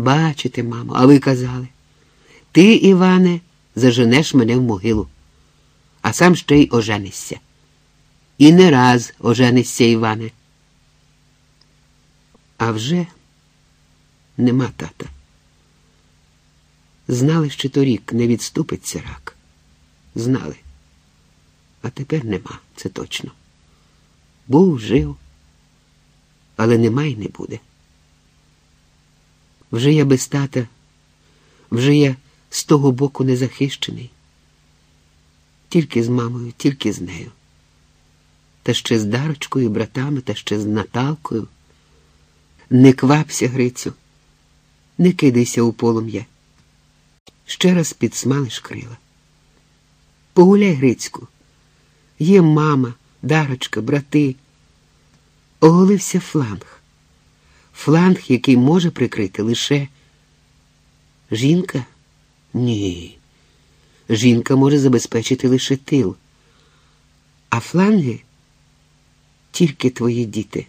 Бачите, мамо, а ви казали. Ти, Іване, заженеш мене в могилу, а сам ще й оженишся. І не раз оженишся, Іване. А вже нема тата. Знали, що торік не відступиться рак. Знали. А тепер нема, це точно. Був жив, але нема й не буде. Вже я без тата, вже я з того боку незахищений. Тільки з мамою, тільки з нею. Та ще з дарочкою, братами, та ще з Наталкою. Не квапся, Грицю, не кидайся у полум'я. Ще раз підсмалиш крила. Погуляй, Грицьку, є мама, дарочка, брати. Оголився фланг. Фланг, який може прикрити лише жінка? Ні. Жінка може забезпечити лише тил. А фланги тільки твої діти.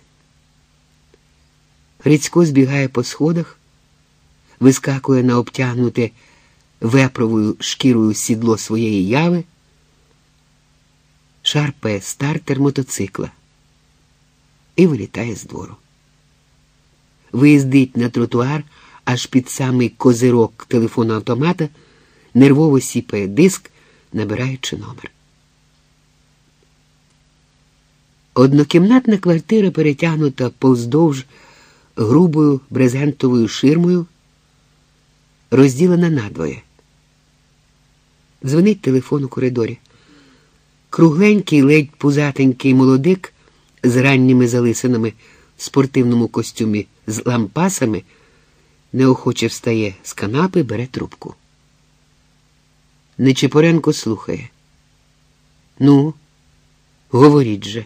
Грицько збігає по сходах, вискакує на обтягнуте вепровою шкірою сідло своєї яви, шарпає стартер мотоцикла і вилітає з двору. Виїздить на тротуар аж під самий козирок телефону автомата, нервово сіпає диск, набираючи номер. Однокімнатна квартира перетягнута повздовж грубою брезентовою ширмою, розділена надвоє. Дзвонить телефон у коридорі. Кругленький, ледь пузатенький молодик з ранніми залисинами в спортивному костюмі з лампасами неохоче встає з канапи, бере трубку. Нечипоренко слухає. Ну, говоріть же.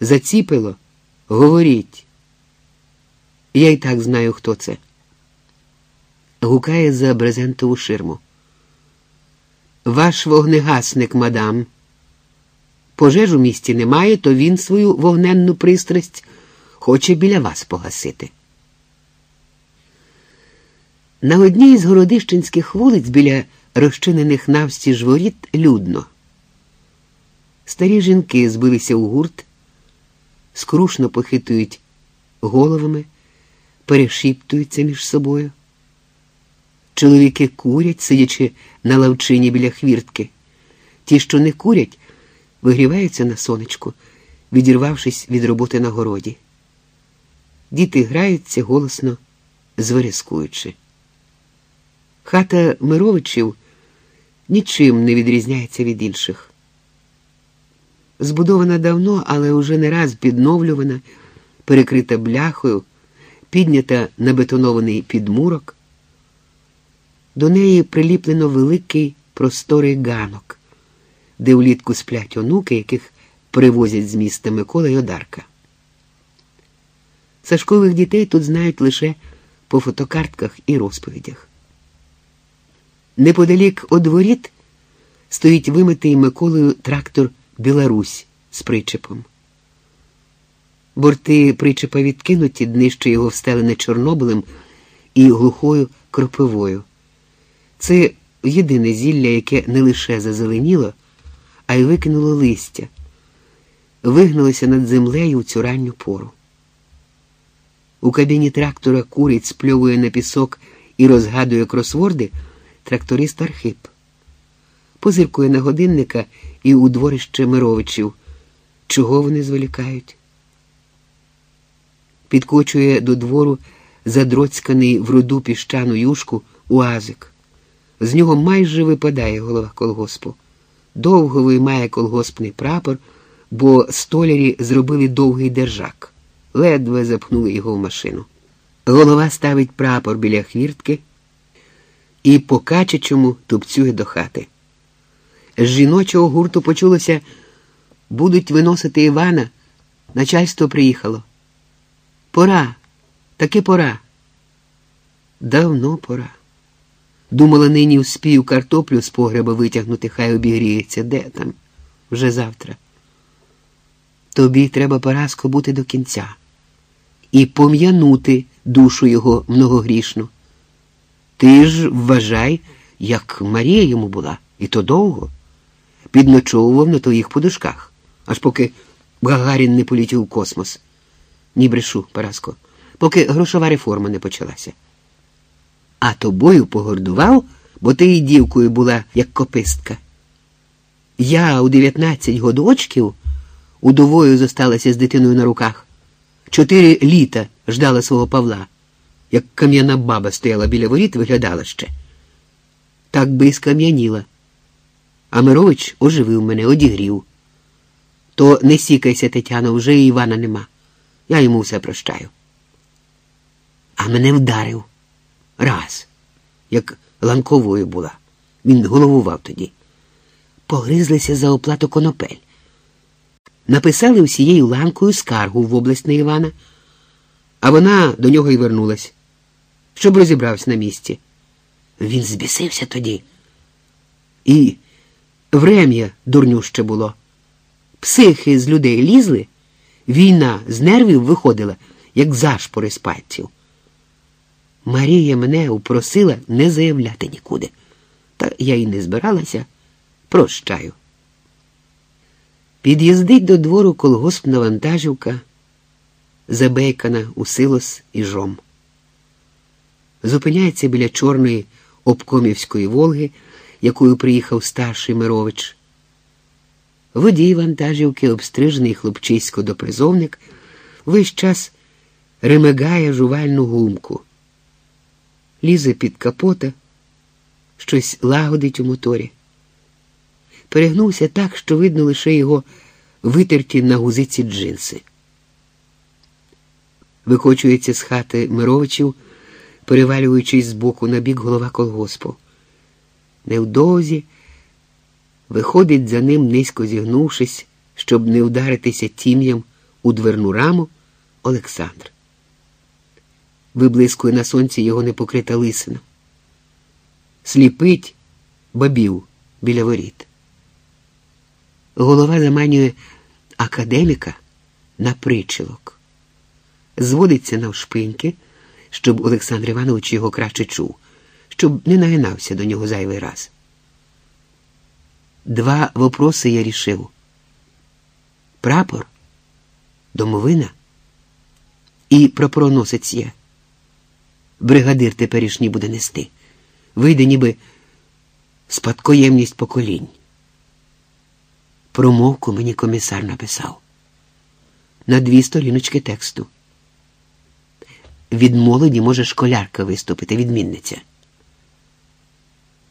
Заціпило? Говоріть. Я й так знаю, хто це. Гукає за брезентову ширму. Ваш вогнегасник, мадам. Пожеж у місті немає, то він свою вогненну пристрасть хоче біля вас погасити. На одній з городищенських вулиць біля розчинених навстіж воріт людно. Старі жінки збилися у гурт, скрушно похитують головами, перешіптуються між собою. Чоловіки курять, сидячи на лавчині біля хвіртки. Ті, що не курять, вигріваються на сонечку, відірвавшись від роботи на городі. Діти граються голосно, зверескуючи. Хата Мировичів нічим не відрізняється від інших. Збудована давно, але уже не раз підновлювана, перекрита бляхою, піднята на бетонований підмурок. До неї приліплено великий просторий ганок, де влітку сплять онуки, яких привозять з міста Микола й Одарка. Сашкових дітей тут знають лише по фотокартках і розповідях. Неподалік од воріт стоїть вимитий Миколою трактор Білорусь з причепом. Борти причепа відкинуті, днище його встелене Чорнобилем і глухою кропивою. Це єдине зілля, яке не лише зазеленіло, а й викинуло листя, вигналося над землею у цю ранню пору. У кабіні трактора курить, спльовує на пісок і розгадує кросворди тракторист Архип. Позиркує на годинника і у дворище Мировичів. Чого вони зволікають? Підкочує до двору задроцьканий в руду піщану юшку уазик. З нього майже випадає голова колгоспу. Довго виймає колгоспний прапор, бо столярі зробили довгий держак. Ледве запхнули його в машину. Голова ставить прапор біля хвіртки і по качачому тупцює до хати. З жіночого гурту почулося будуть виносити Івана. Начальство приїхало. Пора, таки пора. Давно пора. Думала, нині успію картоплю з погреба витягнути, хай обігріється. Де там? Вже завтра. Тобі треба Параско бути до кінця і пом'янути душу його многогрішну. Ти ж вважай, як Марія йому була, і то довго. Підночовував на твоїх подушках, аж поки Гагарін не полетів у космос. Ні брешу, Параско, поки грошова реформа не почалася. А тобою погордував, бо ти і дівкою була, як копистка. Я у 19 годочків удовою зосталася з дитиною на руках. Чотири літа ждала свого Павла, як кам'яна баба стояла біля воріт, виглядала ще. Так би і скам'яніла. А Мирович оживив мене, одігрів. То не сікайся, Тетяно, вже і Івана нема. Я йому все прощаю. А мене вдарив раз, як ланковою була. Він головував тоді. Погризлися за оплату конопель. Написали всією ланкою скаргу в область на Івана, а вона до нього й вернулась, щоб розібрався на місці. Він збісився тоді. І врем'я дурнюще було. Психи з людей лізли, війна з нервів виходила, як зашпори з пальців. Марія мене упросила не заявляти нікуди, та я й не збиралася. Прощаю. Під'їздить до двору колгоспна вантажівка, забейкана у силос і жом. Зупиняється біля чорної обкомівської Волги, якою приїхав старший Мирович. Водій вантажівки, обстрижений хлопчисько допризовник, весь час ремигає жувальну гумку, лізе під капота, щось лагодить у моторі перегнувся так, що видно лише його витерті на гузиці джинси. Викочується з хати Мировичів, перевалюючись з боку на бік голова колгоспу. Невдовзі виходить за ним, низько зігнувшись, щоб не вдаритися тім'ям у дверну раму Олександр. Виблискує на сонці його непокрита лисина. Сліпить бабів біля воріт. Голова заманює академіка на причілок, зводиться навшпиньки, щоб Олександр Іванович його краще чув, щоб не нагинався до нього зайвий раз. Два вопроси я рішив. Прапор, домовина і прапороносець є. Бригадир теперішній буде нести. Вийде ніби спадкоємність поколінь. Промовку мені комісар написав на дві сторіночки тексту. Від молоді може школярка виступити, відмінниця.